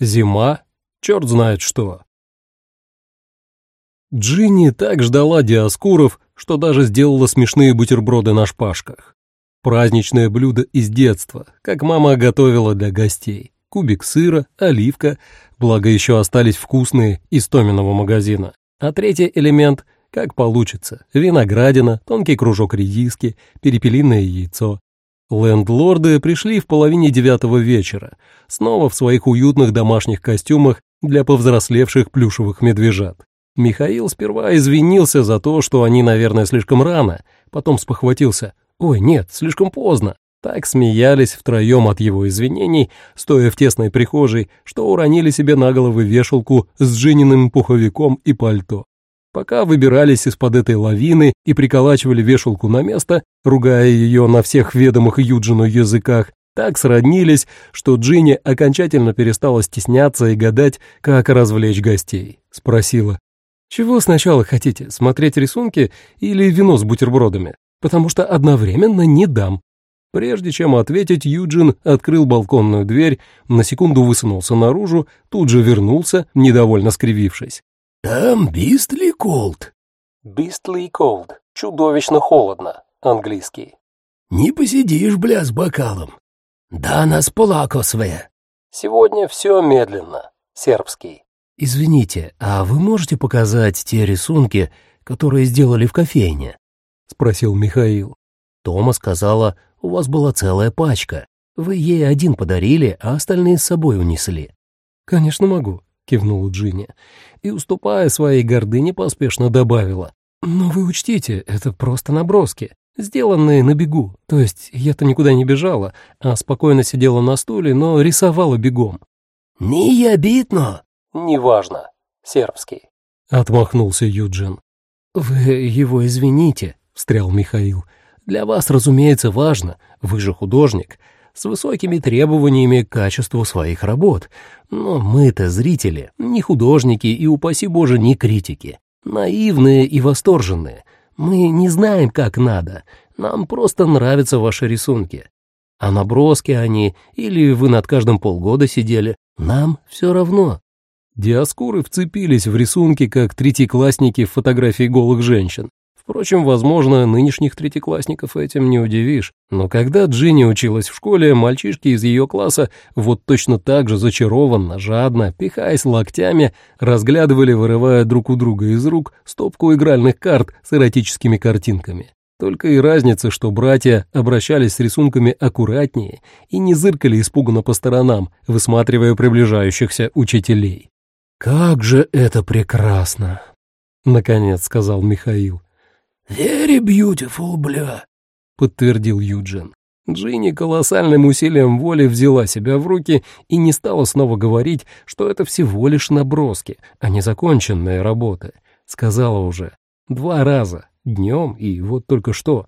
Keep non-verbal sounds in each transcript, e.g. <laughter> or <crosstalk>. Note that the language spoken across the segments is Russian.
Зима? Черт знает что. Джинни так ждала диаскуров, что даже сделала смешные бутерброды на шпажках. Праздничное блюдо из детства, как мама готовила для гостей. Кубик сыра, оливка, благо еще остались вкусные из Томиного магазина. А третий элемент — как получится. Виноградина, тонкий кружок редиски, перепелиное яйцо. Лендлорды пришли в половине девятого вечера, снова в своих уютных домашних костюмах для повзрослевших плюшевых медвежат. Михаил сперва извинился за то, что они, наверное, слишком рано, потом спохватился. «Ой, нет, слишком поздно». Так смеялись втроем от его извинений, стоя в тесной прихожей, что уронили себе на головы вешалку с Джининым пуховиком и пальто. Пока выбирались из-под этой лавины и приколачивали вешалку на место, ругая ее на всех ведомых Юджину языках, так сроднились, что Джинни окончательно перестала стесняться и гадать, как развлечь гостей. Спросила, чего сначала хотите, смотреть рисунки или вино с бутербродами? Потому что одновременно не дам. Прежде чем ответить, Юджин открыл балконную дверь, на секунду высунулся наружу, тут же вернулся, недовольно скривившись. «Там бистли колд». «Бистли колд» — чудовищно холодно, английский. «Не посидишь, бля, с бокалом. Да нас полакосве». «Сегодня все медленно, сербский». «Извините, а вы можете показать те рисунки, которые сделали в кофейне?» — спросил Михаил. Тома сказала, у вас была целая пачка. Вы ей один подарили, а остальные с собой унесли. «Конечно могу», — кивнула Джинни. И, уступая своей гордыне, поспешно добавила. «Но вы учтите, это просто наброски, сделанные на бегу. То есть я-то никуда не бежала, а спокойно сидела на стуле, но рисовала бегом». «Не обидно», «Неважно. Сербский». Отмахнулся Юджин. «Вы его извините», — встрял Михаил. «Для вас, разумеется, важно. Вы же художник» с высокими требованиями к качеству своих работ. Но мы-то зрители, не художники и, упаси Боже, не критики. Наивные и восторженные. Мы не знаем, как надо. Нам просто нравятся ваши рисунки. А наброски они, или вы над каждым полгода сидели, нам все равно. Диаскуры вцепились в рисунки, как третьеклассники в фотографии голых женщин. Впрочем, возможно, нынешних третьеклассников этим не удивишь. Но когда Джинни училась в школе, мальчишки из ее класса вот точно так же зачарованно, жадно, пихаясь локтями, разглядывали, вырывая друг у друга из рук стопку игральных карт с эротическими картинками. Только и разница, что братья обращались с рисунками аккуратнее и не зыркали испуганно по сторонам, высматривая приближающихся учителей. «Как же это прекрасно!» — наконец сказал Михаил. «Very beautiful, бля!» — подтвердил Юджин. Джинни колоссальным усилием воли взяла себя в руки и не стала снова говорить, что это всего лишь наброски, а не законченные работы. Сказала уже. Два раза. Днем и вот только что.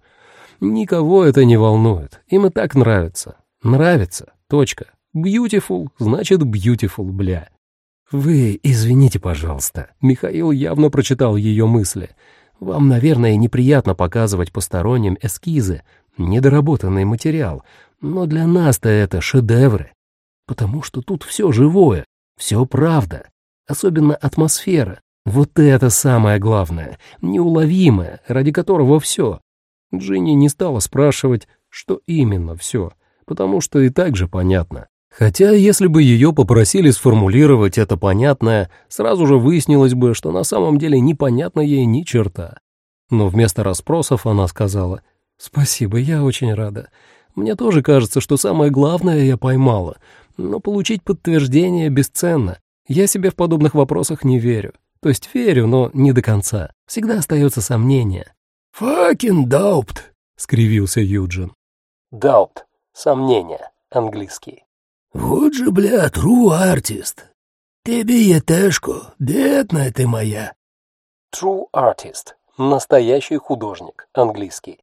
Никого это не волнует. Им и так нравится. Нравится. Точка. Beautiful значит beautiful, бля. «Вы извините, пожалуйста». Михаил явно прочитал ее мысли. «Вам, наверное, неприятно показывать посторонним эскизы, недоработанный материал, но для нас-то это шедевры, потому что тут все живое, все правда, особенно атмосфера. Вот это самое главное, неуловимое, ради которого все». Джинни не стала спрашивать, что именно все, потому что и так же понятно. Хотя, если бы ее попросили сформулировать это понятное, сразу же выяснилось бы, что на самом деле непонятно ей ни черта. Но вместо расспросов она сказала, «Спасибо, я очень рада. Мне тоже кажется, что самое главное я поймала, но получить подтверждение бесценно. Я себе в подобных вопросах не верю. То есть верю, но не до конца. Всегда остается сомнение». «Факин даупт», — скривился Юджин. «Даупт. Сомнение. Английский». «Вот же, бля, true артист. Тебе тяжко, бедная ты моя». True artist. Настоящий художник. Английский.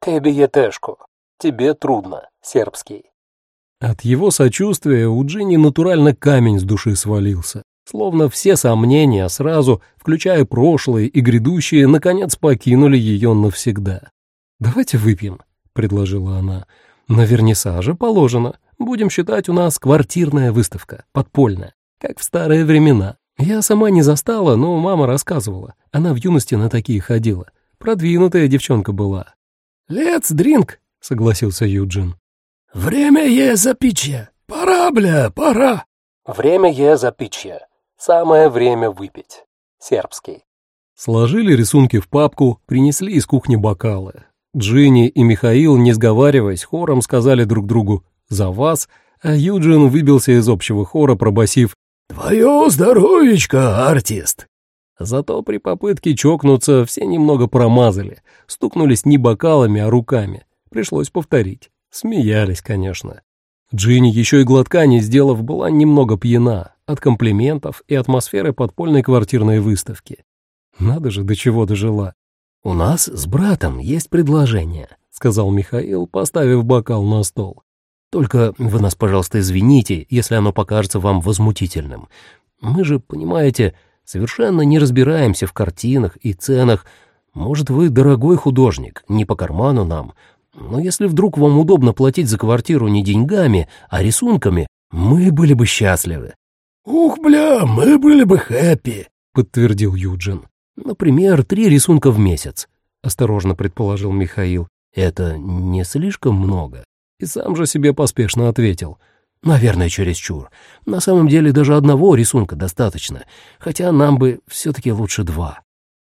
Тебе тяжко. Тебе трудно. Сербский. От его сочувствия у Джинни натурально камень с души свалился. Словно все сомнения сразу, включая прошлые и грядущие, наконец покинули ее навсегда. «Давайте выпьем», — предложила она. «На вернисаже положено. Будем считать, у нас квартирная выставка, подпольная. как в старые времена. Я сама не застала, но мама рассказывала. Она в юности на такие ходила. Продвинутая девчонка была. «Let's drink», — согласился Юджин. «Время е запичья. Пора, бля, пора». «Время е запичья. Самое время выпить». Сербский. Сложили рисунки в папку, принесли из кухни бокалы. Джинни и Михаил, не сговариваясь, хором сказали друг другу «за вас», а Юджин выбился из общего хора, пробасив «Твое здоровечко, артист!» Зато при попытке чокнуться все немного промазали, стукнулись не бокалами, а руками. Пришлось повторить. Смеялись, конечно. Джинни, еще и глотка не сделав, была немного пьяна от комплиментов и атмосферы подпольной квартирной выставки. Надо же, до чего дожила. «У нас с братом есть предложение», — сказал Михаил, поставив бокал на стол. «Только вы нас, пожалуйста, извините, если оно покажется вам возмутительным. Мы же, понимаете, совершенно не разбираемся в картинах и ценах. Может, вы дорогой художник, не по карману нам, но если вдруг вам удобно платить за квартиру не деньгами, а рисунками, мы были бы счастливы». «Ух, бля, мы были бы хэппи», — подтвердил Юджин. «Например, три рисунка в месяц», — осторожно предположил Михаил. «Это не слишком много?» И сам же себе поспешно ответил. «Наверное, чересчур. На самом деле даже одного рисунка достаточно, хотя нам бы все-таки лучше два».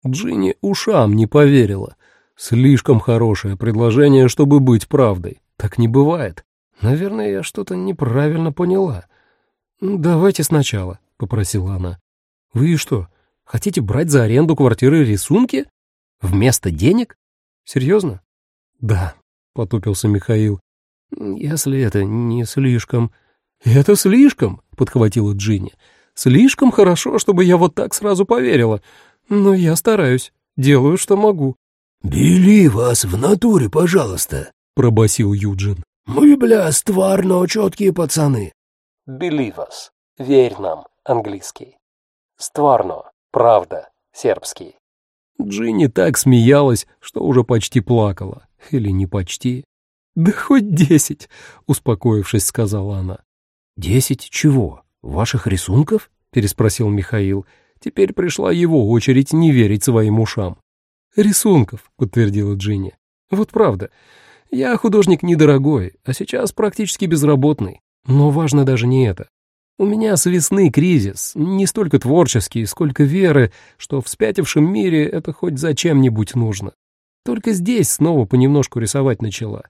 Джинни ушам не поверила. Слишком хорошее предложение, чтобы быть правдой. Так не бывает. Наверное, я что-то неправильно поняла. «Давайте сначала», — попросила она. «Вы что, хотите брать за аренду квартиры рисунки? Вместо денег? Серьезно?» «Да», — потупился Михаил. «Если это не слишком...» «Это слишком», — подхватила Джинни. «Слишком хорошо, чтобы я вот так сразу поверила. Но я стараюсь, делаю, что могу». «Бели вас в натуре, пожалуйста», — пробасил Юджин. «Мы, бля, стварно четкие пацаны». «Believe us. Верь нам, английский. Стварно. Правда. Сербский». Джинни так смеялась, что уже почти плакала. Или не почти. «Да хоть десять», — успокоившись, сказала она. «Десять чего? Ваших рисунков?» — переспросил Михаил. Теперь пришла его очередь не верить своим ушам. «Рисунков», — подтвердила Джинни. «Вот правда. Я художник недорогой, а сейчас практически безработный. Но важно даже не это. У меня с весны кризис, не столько творческий, сколько веры, что в спятившем мире это хоть зачем-нибудь нужно. Только здесь снова понемножку рисовать начала.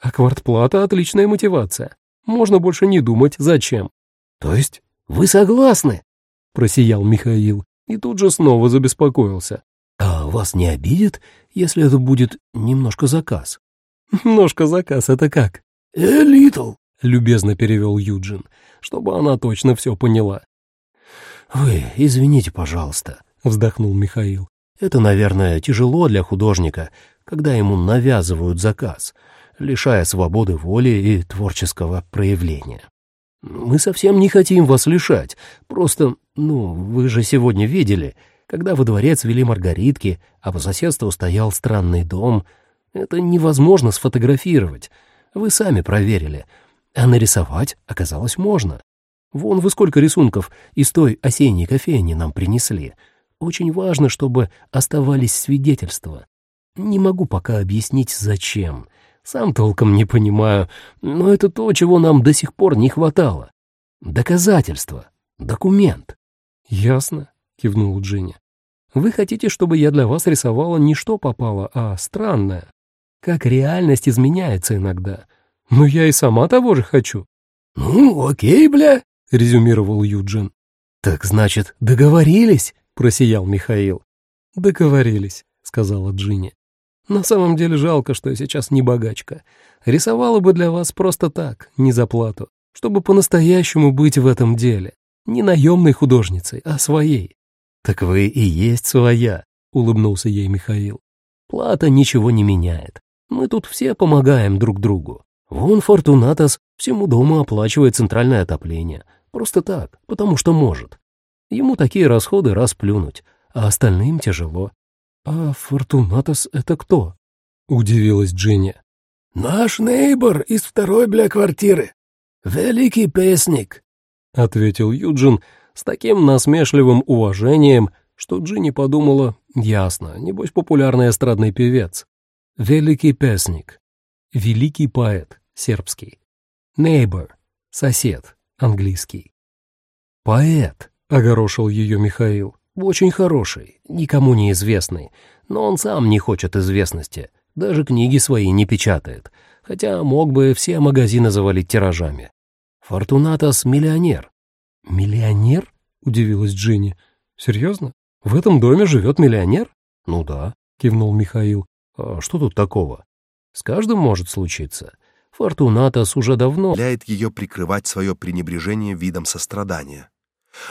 А квартплата — отличная мотивация. Можно больше не думать, зачем. — То есть вы согласны? — просиял Михаил и тут же снова забеспокоился. «А вас не обидит, если это будет немножко заказ?» <laughs> «Немножко заказ — это как?» «Э, литл», — любезно перевел Юджин, чтобы она точно все поняла. «Вы извините, пожалуйста», — вздохнул Михаил. «Это, наверное, тяжело для художника, когда ему навязывают заказ, лишая свободы воли и творческого проявления. Мы совсем не хотим вас лишать, просто, ну, вы же сегодня видели, когда во дворец вели маргаритки, а по соседству стоял странный дом. Это невозможно сфотографировать. Вы сами проверили. А нарисовать оказалось можно. Вон вы сколько рисунков из той осенней кофейни нам принесли. Очень важно, чтобы оставались свидетельства. Не могу пока объяснить, зачем. Сам толком не понимаю, но это то, чего нам до сих пор не хватало. Доказательство, документ. «Ясно», — кивнул Джинни. «Вы хотите, чтобы я для вас рисовала не что попало, а странное? Как реальность изменяется иногда. Но я и сама того же хочу». «Ну, окей, бля», — резюмировал Юджин. «Так значит, договорились?» — просиял Михаил. «Договорились», — сказала Джинни. «На самом деле жалко, что я сейчас не богачка. Рисовала бы для вас просто так, не за плату, чтобы по-настоящему быть в этом деле. Не наемной художницей, а своей. «Так вы и есть своя», — улыбнулся ей Михаил. «Плата ничего не меняет. Мы тут все помогаем друг другу. Вон Фортунатос всему дому оплачивает центральное отопление. Просто так, потому что может. Ему такие расходы расплюнуть, а остальным тяжело». «А Фортунатос — это кто?» — удивилась Дженни. «Наш нейбор из второй бля квартиры. Великий песник», — ответил Юджин, с таким насмешливым уважением, что Джинни подумала, ясно, небось популярный эстрадный певец. Великий песник, великий поэт, сербский. Neighbor, сосед, английский. Поэт, огорошил ее Михаил, очень хороший, никому не известный, но он сам не хочет известности, даже книги свои не печатает, хотя мог бы все магазины завалить тиражами. Фортунатос — миллионер. «Миллионер?» — удивилась Джинни. «Серьезно? В этом доме живет миллионер?» «Ну да», — кивнул Михаил. «А что тут такого? С каждым может случиться. Фортунатос уже давно...» ...ляет ее прикрывать свое пренебрежение видом сострадания.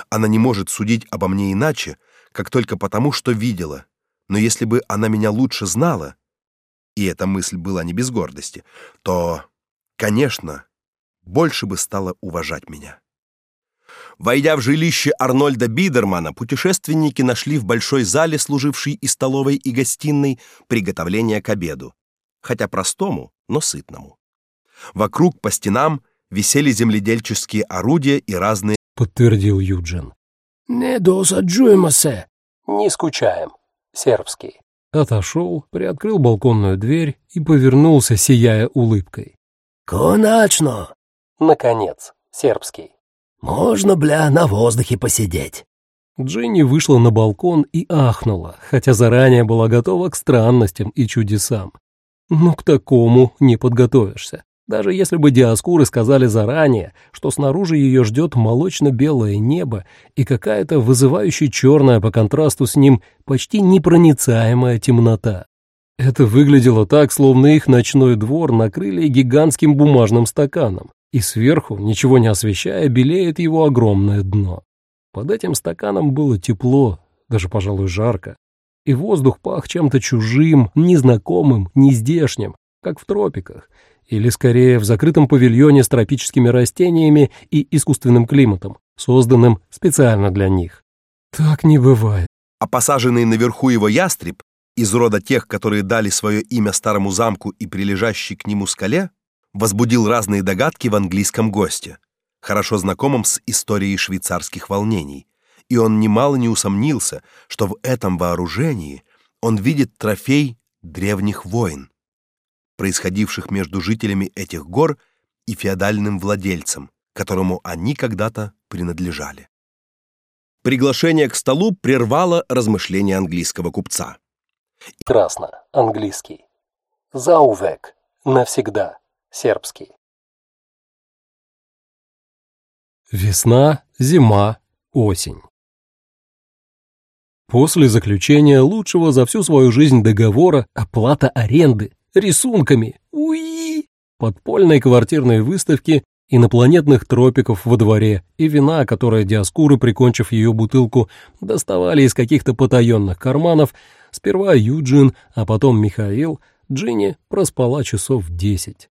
Она не может судить обо мне иначе, как только потому, что видела. Но если бы она меня лучше знала, и эта мысль была не без гордости, то, конечно, больше бы стала уважать меня. Войдя в жилище Арнольда Бидермана, путешественники нашли в большой зале, служившей и столовой, и гостиной, приготовление к обеду, хотя простому, но сытному. Вокруг по стенам висели земледельческие орудия и разные подтвердил Юджин. «Не досаджуемся». «Не скучаем». Сербский. Отошел, приоткрыл балконную дверь и повернулся, сияя улыбкой. «Конечно!» «Наконец». Сербский. «Можно, бля, на воздухе посидеть». Джинни вышла на балкон и ахнула, хотя заранее была готова к странностям и чудесам. Ну, к такому не подготовишься. Даже если бы Диаскуры сказали заранее, что снаружи ее ждет молочно-белое небо и какая-то вызывающая черная по контрасту с ним почти непроницаемая темнота. Это выглядело так, словно их ночной двор накрыли гигантским бумажным стаканом, и сверху, ничего не освещая, белеет его огромное дно. Под этим стаканом было тепло, даже, пожалуй, жарко, и воздух пах чем-то чужим, незнакомым, нездешним, как в тропиках, или скорее в закрытом павильоне с тропическими растениями и искусственным климатом, созданным специально для них. Так не бывает. А посаженный наверху его ястреб, из рода тех, которые дали свое имя старому замку и прилежащей к нему скале, возбудил разные догадки в английском госте, хорошо знакомом с историей швейцарских волнений, и он немало не усомнился, что в этом вооружении он видит трофей древних войн происходивших между жителями этих гор и феодальным владельцем, которому они когда-то принадлежали. Приглашение к столу прервало размышления английского купца. Красно. Английский. Заувек. Навсегда. Сербский. Весна, зима, осень. После заключения лучшего за всю свою жизнь договора оплата аренды рисунками, уи, подпольной квартирной выставки инопланетных тропиков во дворе и вина, которое Диаскуры, прикончив ее бутылку, доставали из каких-то потаенных карманов, сперва Юджин, а потом Михаил, Джинни проспала часов десять.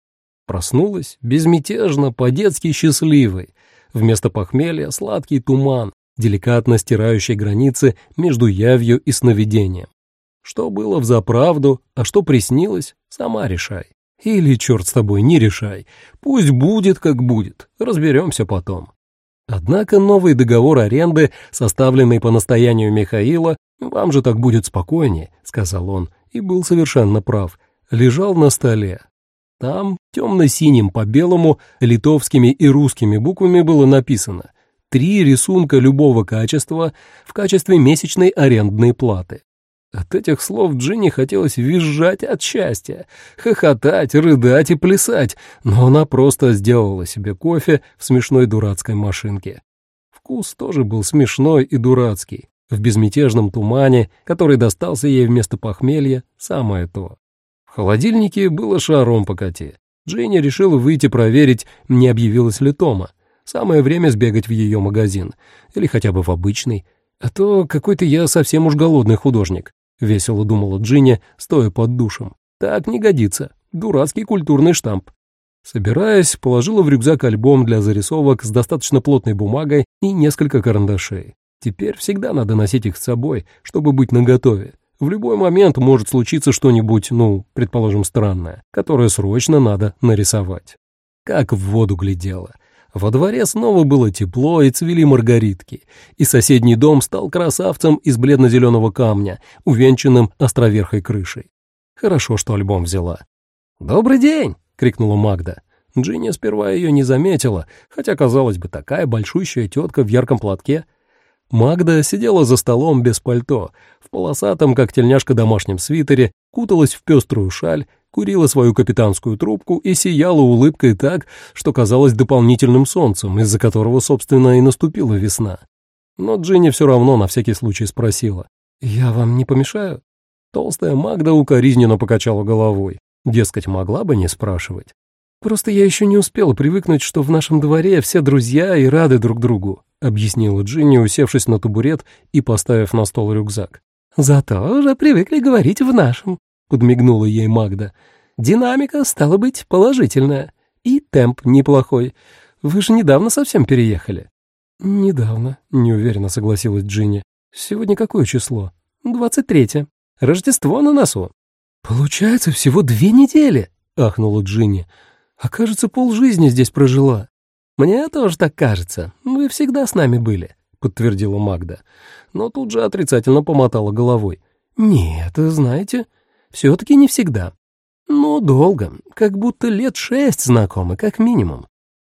Проснулась безмятежно, по-детски счастливой. Вместо похмелья сладкий туман, деликатно стирающий границы между явью и сновидением. Что было в заправду, а что приснилось, сама решай. Или, черт с тобой, не решай. Пусть будет, как будет. Разберемся потом. Однако новый договор аренды, составленный по настоянию Михаила, «Вам же так будет спокойнее», — сказал он, и был совершенно прав, лежал на столе. Там, темно-синим по белому, литовскими и русскими буквами было написано «Три рисунка любого качества в качестве месячной арендной платы». От этих слов Джинни хотелось визжать от счастья, хохотать, рыдать и плясать, но она просто сделала себе кофе в смешной дурацкой машинке. Вкус тоже был смешной и дурацкий. В безмятежном тумане, который достался ей вместо похмелья, самое то. В холодильнике было шаром покати. Джинни решила выйти проверить, не объявилась ли Тома. Самое время сбегать в ее магазин. Или хотя бы в обычный. А то какой-то я совсем уж голодный художник. — весело думала Джинни, стоя под душем. «Так не годится. Дурацкий культурный штамп». Собираясь, положила в рюкзак альбом для зарисовок с достаточно плотной бумагой и несколько карандашей. Теперь всегда надо носить их с собой, чтобы быть наготове. В любой момент может случиться что-нибудь, ну, предположим, странное, которое срочно надо нарисовать. Как в воду глядела. Во дворе снова было тепло и цвели маргаритки, и соседний дом стал красавцем из бледно-зеленого камня, увенчанным островерхой крышей. Хорошо, что альбом взяла. «Добрый день!» — крикнула Магда. Джинни сперва ее не заметила, хотя, казалось бы, такая большущая тетка в ярком платке. Магда сидела за столом без пальто, в полосатом, как тельняшка домашнем свитере, куталась в пеструю шаль курила свою капитанскую трубку и сияла улыбкой так, что казалось дополнительным солнцем, из-за которого, собственно, и наступила весна. Но Джинни все равно на всякий случай спросила. «Я вам не помешаю?» Толстая Магда укоризненно покачала головой. Дескать, могла бы не спрашивать. «Просто я еще не успела привыкнуть, что в нашем дворе все друзья и рады друг другу», объяснила Джинни, усевшись на табурет и поставив на стол рюкзак. «Зато уже привыкли говорить в нашем», подмигнула ей Магда. Динамика, стала быть, положительная. И темп неплохой. Вы же недавно совсем переехали. Недавно, неуверенно согласилась Джинни. Сегодня какое число? Двадцать третье. Рождество на носу. Получается, всего две недели, ахнула Джинни. А кажется, полжизни здесь прожила. Мне тоже так кажется. Вы всегда с нами были, подтвердила Магда. Но тут же отрицательно помотала головой. Нет, знаете, все-таки не всегда. Но долго, как будто лет шесть знакомы, как минимум.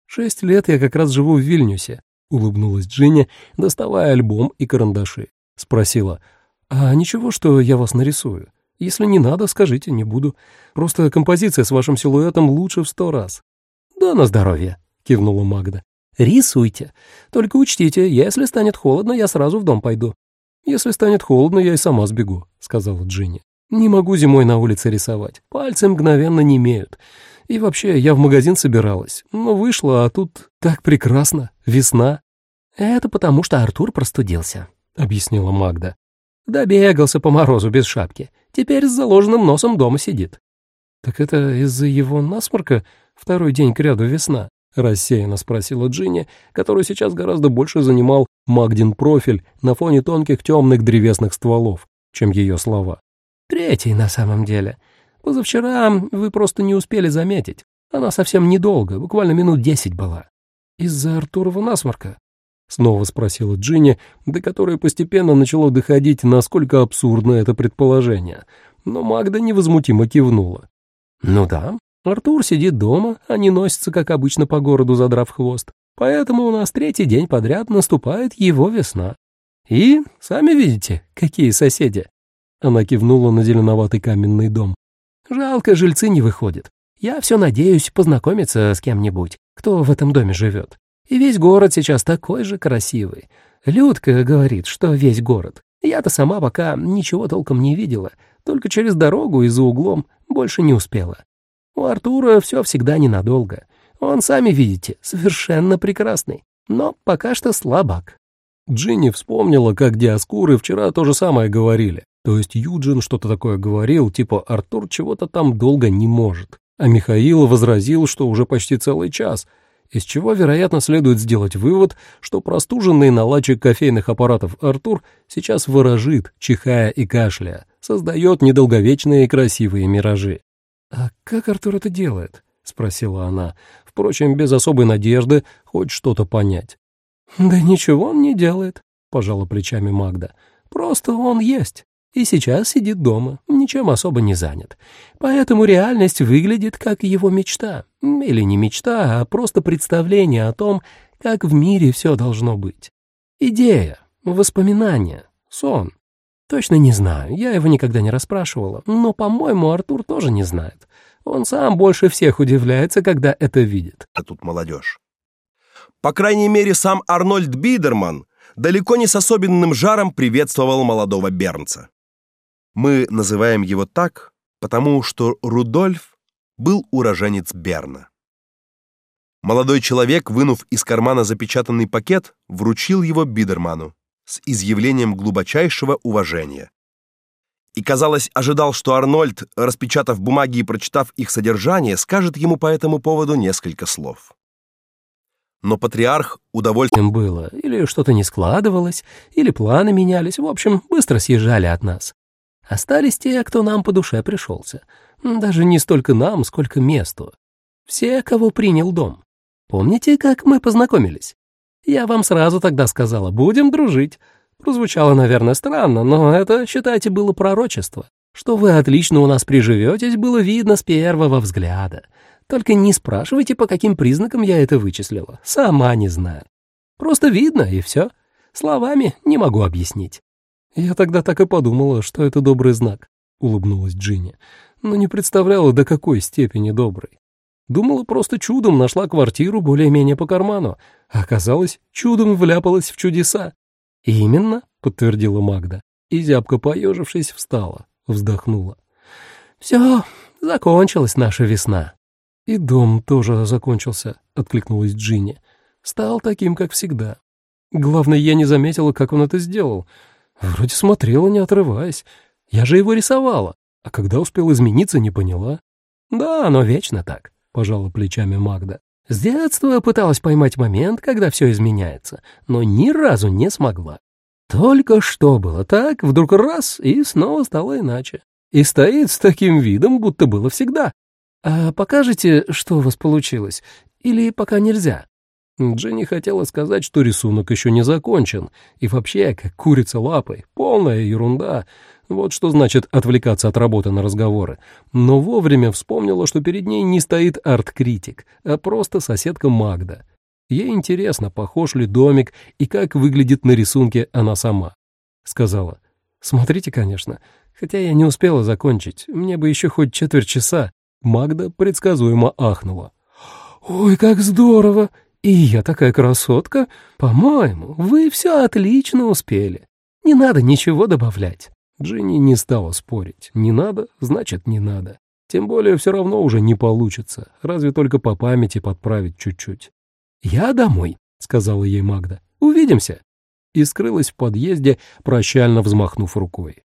Шесть лет я как раз живу в Вильнюсе, — улыбнулась Джинни, доставая альбом и карандаши. Спросила, а ничего, что я вас нарисую? Если не надо, скажите, не буду. Просто композиция с вашим силуэтом лучше в сто раз. Да на здоровье, — кивнула Магда. Рисуйте. Только учтите, если станет холодно, я сразу в дом пойду. Если станет холодно, я и сама сбегу, — сказала Джинни. Не могу зимой на улице рисовать. Пальцы мгновенно не имеют. И вообще, я в магазин собиралась. Но вышла, а тут так прекрасно. Весна. Это потому, что Артур простудился, — объяснила Магда. Добегался по морозу без шапки. Теперь с заложенным носом дома сидит. Так это из-за его насморка второй день кряду весна? — рассеянно спросила Джинни, которую сейчас гораздо больше занимал Магдин профиль на фоне тонких темных древесных стволов, чем ее слова. Третий на самом деле. Позавчера вы просто не успели заметить. Она совсем недолго, буквально минут десять была. Из-за Артурова насморка? Снова спросила Джинни, до которой постепенно начало доходить, насколько абсурдно это предположение. Но Магда невозмутимо кивнула. «Ну да, Артур сидит дома, а не носится, как обычно, по городу, задрав хвост. Поэтому у нас третий день подряд наступает его весна. И, сами видите, какие соседи. Она кивнула на зеленоватый каменный дом. «Жалко, жильцы не выходят. Я все надеюсь познакомиться с кем-нибудь, кто в этом доме живет. И весь город сейчас такой же красивый. Людка говорит, что весь город. Я-то сама пока ничего толком не видела, только через дорогу и за углом больше не успела. У Артура все всегда ненадолго. Он, сами видите, совершенно прекрасный, но пока что слабак». Джинни вспомнила, как Диаскуры вчера то же самое говорили. То есть Юджин что-то такое говорил, типа Артур чего-то там долго не может. А Михаил возразил, что уже почти целый час, из чего, вероятно, следует сделать вывод, что простуженный наладчик кофейных аппаратов Артур сейчас выражит, чихая и кашляя, создает недолговечные и красивые миражи. «А как Артур это делает?» — спросила она, впрочем, без особой надежды хоть что-то понять. «Да ничего он не делает», — пожала плечами Магда. «Просто он есть и сейчас сидит дома, ничем особо не занят. Поэтому реальность выглядит как его мечта. Или не мечта, а просто представление о том, как в мире все должно быть. Идея, воспоминание, сон. Точно не знаю, я его никогда не расспрашивала, но, по-моему, Артур тоже не знает. Он сам больше всех удивляется, когда это видит. А тут молодежь. По крайней мере, сам Арнольд Бидерман далеко не с особенным жаром приветствовал молодого бернца. Мы называем его так, потому что Рудольф был уроженец Берна. Молодой человек, вынув из кармана запечатанный пакет, вручил его Бидерману с изъявлением глубочайшего уважения. И, казалось, ожидал, что Арнольд, распечатав бумаги и прочитав их содержание, скажет ему по этому поводу несколько слов. Но патриарх удовольствием было, или что-то не складывалось, или планы менялись, в общем, быстро съезжали от нас. Остались те, кто нам по душе пришелся. Даже не столько нам, сколько месту. Все, кого принял дом. Помните, как мы познакомились? Я вам сразу тогда сказала, будем дружить. Прозвучало, наверное, странно, но это, считайте, было пророчество. Что вы отлично у нас приживетесь, было видно с первого взгляда. Только не спрашивайте, по каким признакам я это вычислила. Сама не знаю. Просто видно, и все. Словами не могу объяснить. Я тогда так и подумала, что это добрый знак, — улыбнулась Джинни, но не представляла, до какой степени добрый. Думала, просто чудом нашла квартиру более-менее по карману, а оказалось, чудом вляпалась в чудеса. «Именно», — подтвердила Магда, и, зябко поежившись, встала, вздохнула. «Все, закончилась наша весна». «И дом тоже закончился», — откликнулась Джинни. «Стал таким, как всегда. Главное, я не заметила, как он это сделал. Вроде смотрела, не отрываясь. Я же его рисовала, а когда успел измениться, не поняла». «Да, оно вечно так», — пожала плечами Магда. «С детства пыталась поймать момент, когда все изменяется, но ни разу не смогла. Только что было так, вдруг раз, и снова стало иначе. И стоит с таким видом, будто было всегда. А покажете, что у вас получилось? Или пока нельзя?» Дженни хотела сказать, что рисунок еще не закончен, и вообще, как курица лапой, полная ерунда. Вот что значит отвлекаться от работы на разговоры. Но вовремя вспомнила, что перед ней не стоит арт-критик, а просто соседка Магда. Ей интересно, похож ли домик и как выглядит на рисунке она сама. Сказала, «Смотрите, конечно, хотя я не успела закончить, мне бы еще хоть четверть часа». Магда предсказуемо ахнула. «Ой, как здорово! И я такая красотка! По-моему, вы все отлично успели. Не надо ничего добавлять». Джинни не стала спорить. Не надо, значит, не надо. Тем более все равно уже не получится, разве только по памяти подправить чуть-чуть. «Я домой», — сказала ей Магда. «Увидимся». И скрылась в подъезде, прощально взмахнув рукой.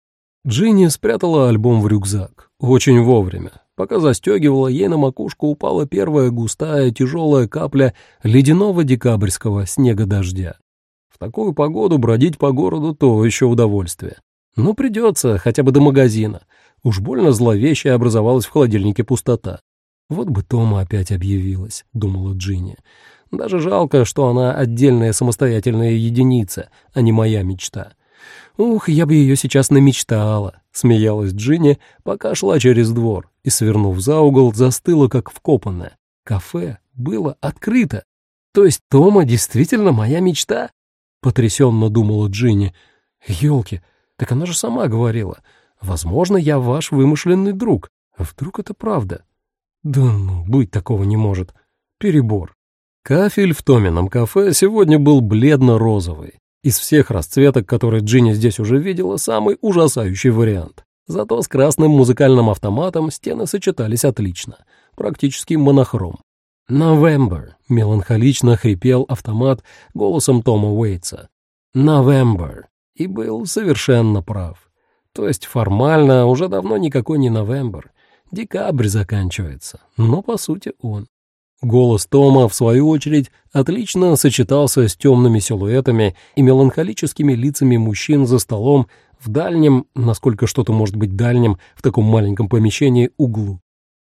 Джинни спрятала альбом в рюкзак. Очень вовремя. Пока застегивала, ей на макушку упала первая густая тяжелая капля ледяного декабрьского снега-дождя. В такую погоду бродить по городу — то еще удовольствие. Но придется, хотя бы до магазина. Уж больно зловеще образовалась в холодильнике пустота. «Вот бы Тома опять объявилась», — думала Джинни. Даже жалко, что она отдельная самостоятельная единица, а не моя мечта. «Ух, я бы ее сейчас намечтала», — смеялась Джинни, пока шла через двор и, свернув за угол, застыла, как вкопанная. Кафе было открыто. То есть Тома действительно моя мечта? Потрясенно думала Джинни. Ёлки, так она же сама говорила. Возможно, я ваш вымышленный друг. А вдруг это правда? Да ну, быть такого не может. Перебор. Кафель в Томином кафе сегодня был бледно-розовый. Из всех расцветок, которые Джинни здесь уже видела, самый ужасающий вариант. Зато с красным музыкальным автоматом стены сочетались отлично, практически монохром. «November», — меланхолично хрипел автомат голосом Тома Уэйтса. «November», и был совершенно прав. То есть формально уже давно никакой не November. Декабрь заканчивается, но по сути он. Голос Тома, в свою очередь, отлично сочетался с темными силуэтами и меланхолическими лицами мужчин за столом в дальнем, насколько что-то может быть дальним, в таком маленьком помещении, углу.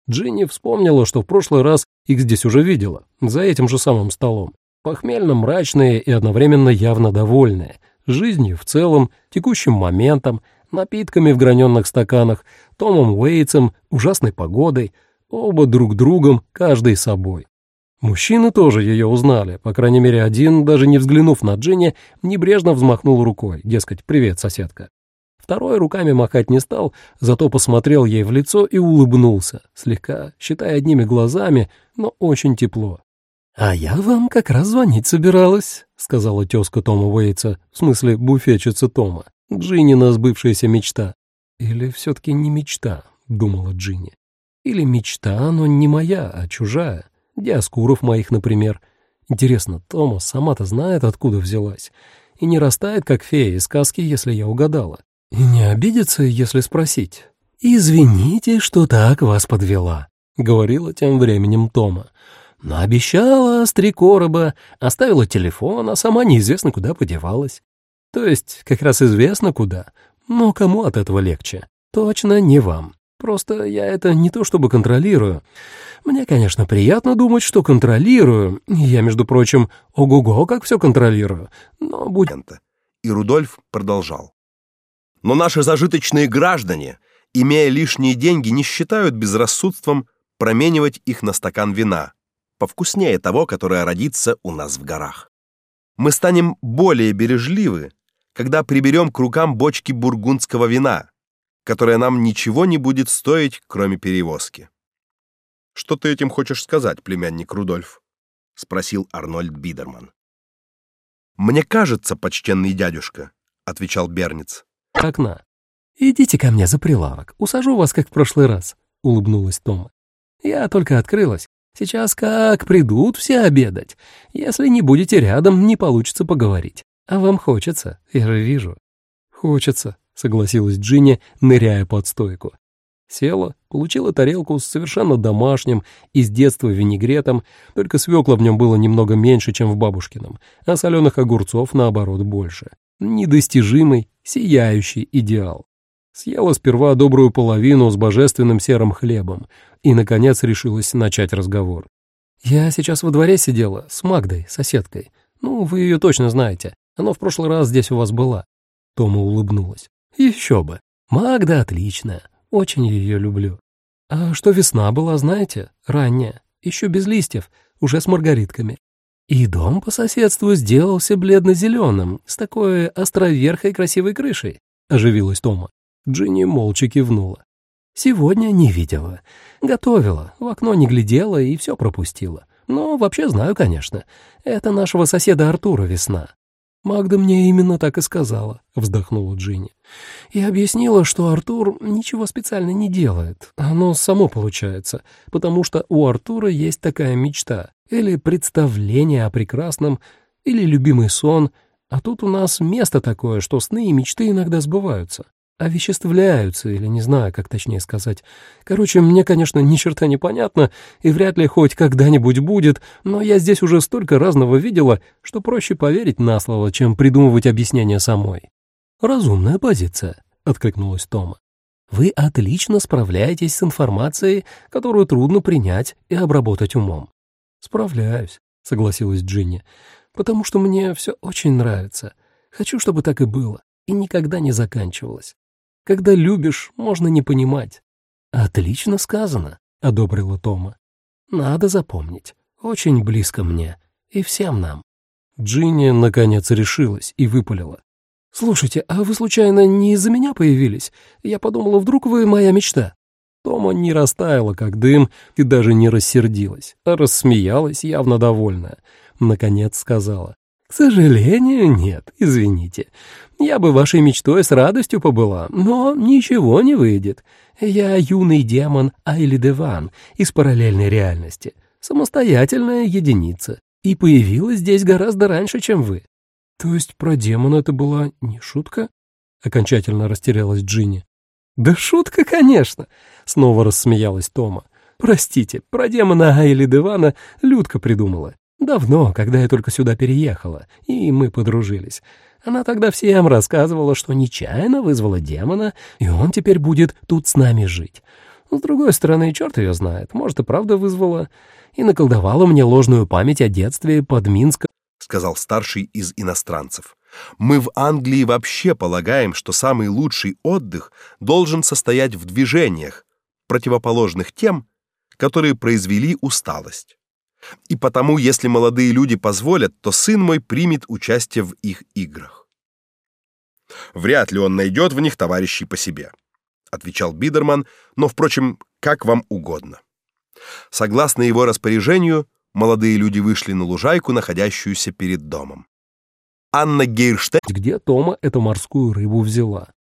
Джинни вспомнила, что в прошлый раз их здесь уже видела, за этим же самым столом. Похмельно-мрачные и одновременно явно довольные, жизнью в целом, текущим моментом, напитками в граненных стаканах, Томом Уэйтсом, ужасной погодой — Оба друг другом, каждый собой. Мужчины тоже ее узнали, по крайней мере один, даже не взглянув на Джинни, небрежно взмахнул рукой, дескать, «Привет, соседка». Второй руками махать не стал, зато посмотрел ей в лицо и улыбнулся, слегка, считая одними глазами, но очень тепло. «А я вам как раз звонить собиралась», — сказала тезка Тома Уэйтса, в смысле буфетчица Тома, Джиннина сбывшаяся мечта. «Или все-таки не мечта», — думала Джинни. Или мечта, но не моя, а чужая. Диаскуров моих, например. Интересно, Тома сама-то знает, откуда взялась. И не растает, как фея из сказки, если я угадала. И не обидится, если спросить. «Извините, что так вас подвела», — говорила тем временем Тома. Но обещала с три короба, оставила телефон, а сама неизвестно куда подевалась. То есть как раз известно куда, но кому от этого легче? Точно не вам. Просто я это не то чтобы контролирую. Мне, конечно, приятно думать, что контролирую. Я, между прочим, ого-го, как все контролирую. Но будь... И Рудольф продолжал. Но наши зажиточные граждане, имея лишние деньги, не считают безрассудством променивать их на стакан вина, повкуснее того, которое родится у нас в горах. Мы станем более бережливы, когда приберем к рукам бочки бургундского вина, которое нам ничего не будет стоить, кроме перевозки. Что ты этим хочешь сказать, племянник Рудольф? спросил Арнольд Бидерман. Мне кажется, почтенный дядюшка, отвечал Берниц. Окна. Идите ко мне за прилавок, усажу вас, как в прошлый раз, улыбнулась Тома. Я только открылась. Сейчас как придут все обедать. Если не будете рядом, не получится поговорить. А вам хочется, я же вижу. Хочется, согласилась Джинни, ныряя под стойку. Села, получила тарелку с совершенно домашним, из детства винегретом, только свекла в нем было немного меньше, чем в бабушкином, а соленых огурцов, наоборот, больше. Недостижимый, сияющий идеал. Съела сперва добрую половину с божественным серым хлебом и, наконец, решилась начать разговор. «Я сейчас во дворе сидела с Магдой, соседкой. Ну, вы ее точно знаете. Она в прошлый раз здесь у вас была». Тома улыбнулась. «Еще бы. Магда отличная. Очень ее люблю. А что весна была, знаете? Ранняя. Еще без листьев, уже с маргаритками. И дом по соседству сделался бледно-зеленым, с такой островерхой красивой крышей», — оживилась Тома. Джинни молча кивнула. «Сегодня не видела. Готовила, в окно не глядела и все пропустила. Но вообще знаю, конечно. Это нашего соседа Артура весна. «Магда мне именно так и сказала», — вздохнула Джинни. «И объяснила, что Артур ничего специально не делает. Оно само получается, потому что у Артура есть такая мечта, или представление о прекрасном, или любимый сон, а тут у нас место такое, что сны и мечты иногда сбываются овеществляются, или не знаю, как точнее сказать. Короче, мне, конечно, ни черта не понятно, и вряд ли хоть когда-нибудь будет, но я здесь уже столько разного видела, что проще поверить на слово, чем придумывать объяснение самой. «Разумная позиция», — откликнулась Тома. «Вы отлично справляетесь с информацией, которую трудно принять и обработать умом». «Справляюсь», — согласилась Джинни, «потому что мне все очень нравится. Хочу, чтобы так и было, и никогда не заканчивалось. Когда любишь, можно не понимать. Отлично сказано, одобрила Тома. Надо запомнить. Очень близко мне и всем нам. Джинни наконец решилась и выпалила. «Слушайте, а вы случайно не из-за меня появились? Я подумала, вдруг вы моя мечта?» Тома не растаяла, как дым, и даже не рассердилась, а рассмеялась, явно довольная. Наконец сказала. «К сожалению, нет, извините. Я бы вашей мечтой с радостью побыла, но ничего не выйдет. Я юный демон Айли Деван из параллельной реальности, самостоятельная единица, и появилась здесь гораздо раньше, чем вы». «То есть про демона это была не шутка?» — окончательно растерялась Джинни. «Да шутка, конечно!» — снова рассмеялась Тома. «Простите, про демона Айли Девана Людка придумала. Давно, когда я только сюда переехала, и мы подружились. Она тогда всем рассказывала, что нечаянно вызвала демона, и он теперь будет тут с нами жить. С другой стороны, черт ее знает, может, и правда вызвала. И наколдовала мне ложную память о детстве под Минском. — сказал старший из иностранцев. «Мы в Англии вообще полагаем, что самый лучший отдых должен состоять в движениях, противоположных тем, которые произвели усталость. И потому, если молодые люди позволят, то сын мой примет участие в их играх. Вряд ли он найдет в них товарищей по себе, отвечал Бидерман, но впрочем, как вам угодно. Согласно его распоряжению, молодые люди вышли на лужайку, находящуюся перед домом. Анна Гейрштейн, где Тома эту морскую рыбу взяла.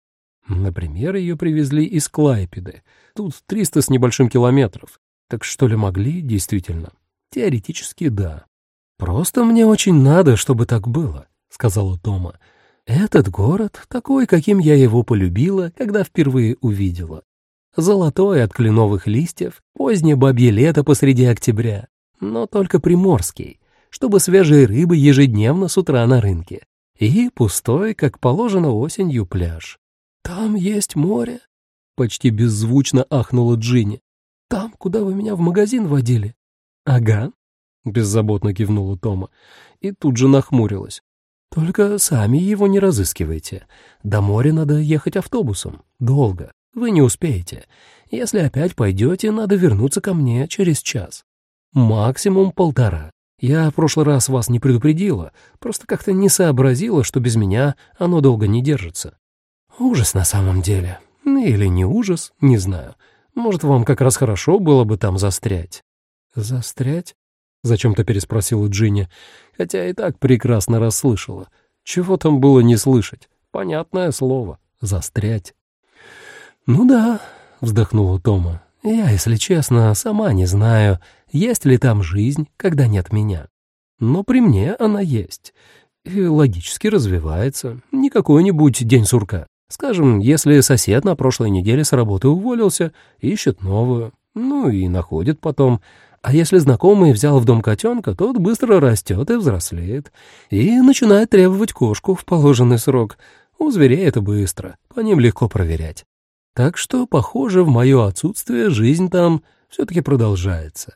Например, ее привезли из Клайпеды. Тут 300 с небольшим километров. Так что ли могли, действительно? Теоретически да. Просто мне очень надо, чтобы так было, сказала Тома. Этот город такой, каким я его полюбила, когда впервые увидела. Золотой от кленовых листьев, позднее бабье лето посреди октября, но только приморский, чтобы свежие рыбы ежедневно с утра на рынке. И пустой, как положено осенью, пляж. «Там есть море?» — почти беззвучно ахнула Джинни. «Там, куда вы меня в магазин водили?» «Ага», — беззаботно кивнула Тома, и тут же нахмурилась. «Только сами его не разыскивайте. До моря надо ехать автобусом. Долго. Вы не успеете. Если опять пойдете, надо вернуться ко мне через час. Максимум полтора. Я в прошлый раз вас не предупредила, просто как-то не сообразила, что без меня оно долго не держится. Ужас на самом деле. Или не ужас, не знаю. Может, вам как раз хорошо было бы там застрять. Застрять? Зачем-то переспросила Джинни, хотя и так прекрасно расслышала. Чего там было не слышать? Понятное слово. Застрять. «Ну да», — вздохнула Тома. «Я, если честно, сама не знаю, есть ли там жизнь, когда нет меня. Но при мне она есть. И логически развивается. Не какой-нибудь день сурка. Скажем, если сосед на прошлой неделе с работы уволился, ищет новую. Ну и находит потом. А если знакомый взял в дом котенка, тот быстро растет и взрослеет. И начинает требовать кошку в положенный срок. У зверей это быстро, по ним легко проверять. Так что, похоже, в мое отсутствие жизнь там все-таки продолжается.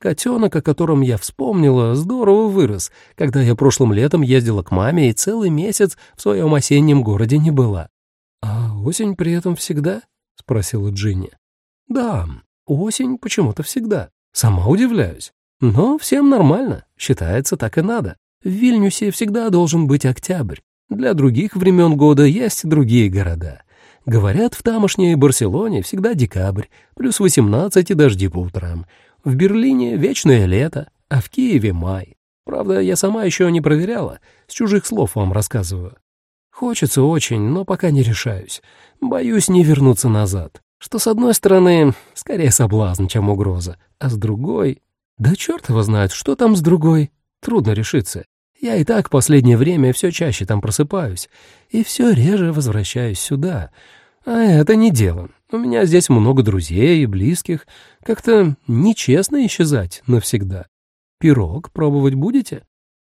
Котенок, о котором я вспомнила, здорово вырос, когда я прошлым летом ездила к маме и целый месяц в своем осеннем городе не была. «А осень при этом всегда?» — спросила Джинни. «Да, осень почему-то всегда. Сама удивляюсь. Но всем нормально, считается, так и надо. В Вильнюсе всегда должен быть октябрь. Для других времен года есть другие города. Говорят, в тамошней Барселоне всегда декабрь, плюс 18 и дожди по утрам. В Берлине вечное лето, а в Киеве май. Правда, я сама еще не проверяла, с чужих слов вам рассказываю. Хочется очень, но пока не решаюсь. Боюсь не вернуться назад. Что с одной стороны, скорее соблазн, чем угроза, а с другой... Да черт его знает, что там с другой. Трудно решиться. Я и так последнее время все чаще там просыпаюсь, и все реже возвращаюсь сюда. А это не дело. У меня здесь много друзей и близких. Как-то нечестно исчезать навсегда. Пирог пробовать будете?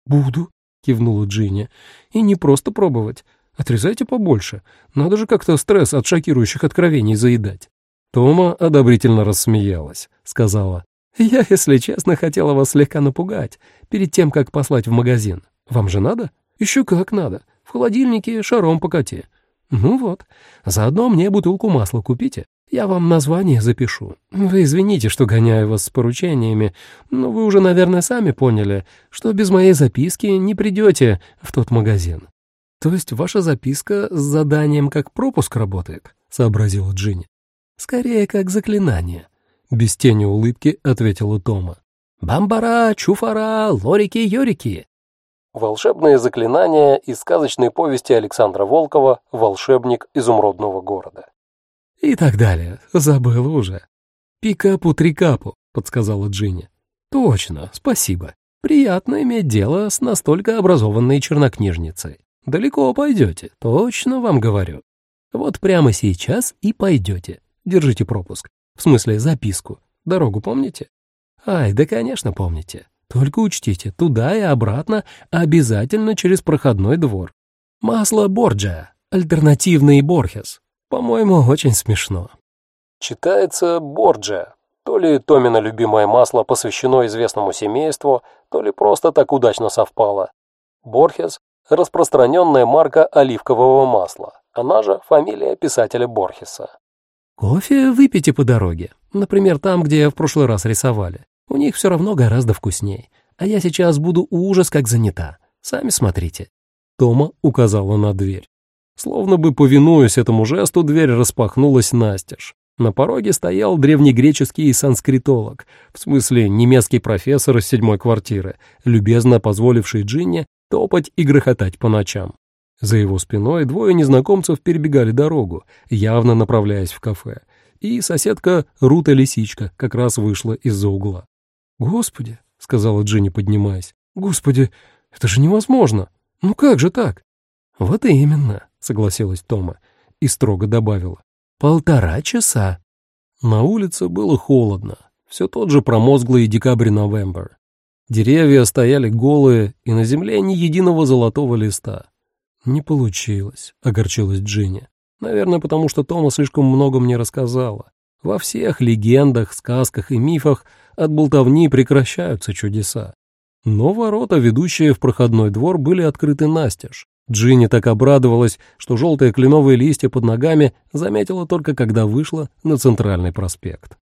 Буду, кивнула Джинни. И не просто пробовать. Отрезайте побольше. Надо же как-то стресс от шокирующих откровений заедать. Тома одобрительно рассмеялась, сказала. «Я, если честно, хотела вас слегка напугать, перед тем, как послать в магазин. Вам же надо? Еще как надо. В холодильнике шаром покати. «Ну вот, заодно мне бутылку масла купите. Я вам название запишу. Вы извините, что гоняю вас с поручениями, но вы уже, наверное, сами поняли, что без моей записки не придете в тот магазин». «То есть ваша записка с заданием как пропуск работает?» — сообразила Джинни. «Скорее, как заклинание», — без тени улыбки ответила Тома. «Бамбара, чуфара, лорики-йорики. Волшебные заклинания из сказочной повести Александра Волкова «Волшебник изумрудного города». И так далее. Забыл уже. «Пикапу-трикапу», — подсказала Джинни. «Точно, спасибо. Приятно иметь дело с настолько образованной чернокнижницей. Далеко пойдете, точно вам говорю. Вот прямо сейчас и пойдете. Держите пропуск. В смысле, записку. Дорогу помните? Ай, да, конечно, помните. Только учтите, туда и обратно обязательно через проходной двор. Масло Борджа, альтернативный Борхес. По-моему, очень смешно. Читается Борджа. То ли Томина любимое масло посвящено известному семейству, то ли просто так удачно совпало. Борхес – распространенная марка оливкового масла. Она же фамилия писателя Борхеса. Кофе выпейте по дороге. Например, там, где в прошлый раз рисовали. У них все равно гораздо вкусней. А я сейчас буду ужас как занята. Сами смотрите». Тома указала на дверь. Словно бы повинуясь этому жесту, дверь распахнулась настежь. На пороге стоял древнегреческий санскритолог, в смысле немецкий профессор из седьмой квартиры, любезно позволивший Джинне топать и грохотать по ночам. За его спиной двое незнакомцев перебегали дорогу, явно направляясь в кафе, и соседка Рута Лисичка как раз вышла из-за угла. «Господи», — сказала Джинни, поднимаясь, — «господи, это же невозможно! Ну как же так?» «Вот именно», — согласилась Тома и строго добавила. «Полтора часа». На улице было холодно, все тот же промозглый декабрь-новембр. Деревья стояли голые, и на земле ни единого золотого листа. «Не получилось», — огорчилась Джинни. Наверное, потому что Тома слишком много мне рассказала. Во всех легендах, сказках и мифах от болтовни прекращаются чудеса. Но ворота, ведущие в проходной двор, были открыты настежь. Джинни так обрадовалась, что желтые кленовые листья под ногами заметила только когда вышла на центральный проспект.